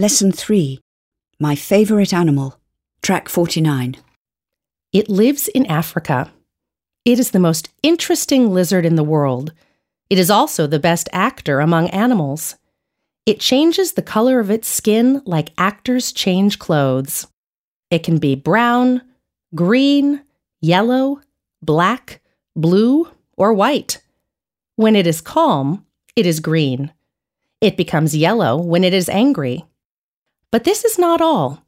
Lesson 3 My Favourite Animal, Track 49. It lives in Africa. It is the most interesting lizard in the world. It is also the best actor among animals. It changes the color of its skin like actors change clothes. It can be brown, green, yellow, black, blue, or white. When it is calm, it is green. It becomes yellow when it is angry. But this is not all.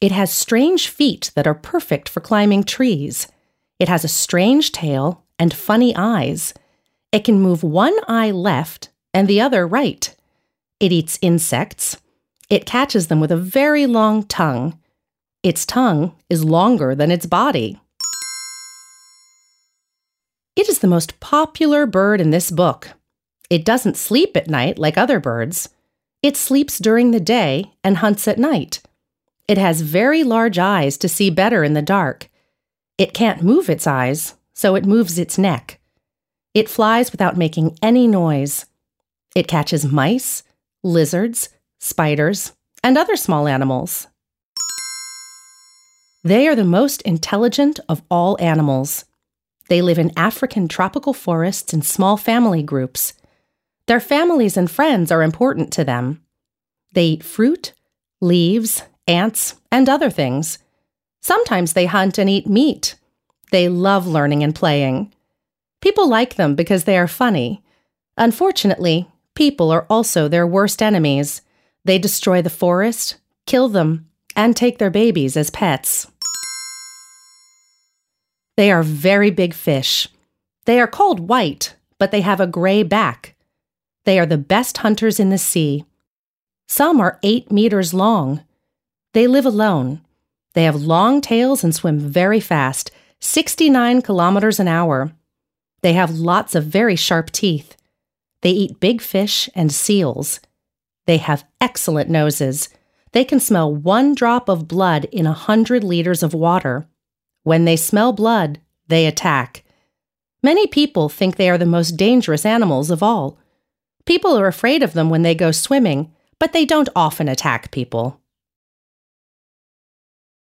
It has strange feet that are perfect for climbing trees. It has a strange tail and funny eyes. It can move one eye left and the other right. It eats insects. It catches them with a very long tongue. Its tongue is longer than its body. It is the most popular bird in this book. It doesn't sleep at night like other birds. It sleeps during the day and hunts at night. It has very large eyes to see better in the dark. It can't move its eyes, so it moves its neck. It flies without making any noise. It catches mice, lizards, spiders, and other small animals. They are the most intelligent of all animals. They live in African tropical forests in small family groups. Their families and friends are important to them. They eat fruit, leaves, ants, and other things. Sometimes they hunt and eat meat. They love learning and playing. People like them because they are funny. Unfortunately, people are also their worst enemies. They destroy the forest, kill them, and take their babies as pets. They are very big fish. They are called white, but they have a gray back. They are the best hunters in the sea. Some are eight meters long. They live alone. They have long tails and swim very fast, 69 kilometers an hour. They have lots of very sharp teeth. They eat big fish and seals. They have excellent noses. They can smell one drop of blood in a hundred liters of water. When they smell blood, they attack. Many people think they are the most dangerous animals of all. People are afraid of them when they go swimming, but they don't often attack people.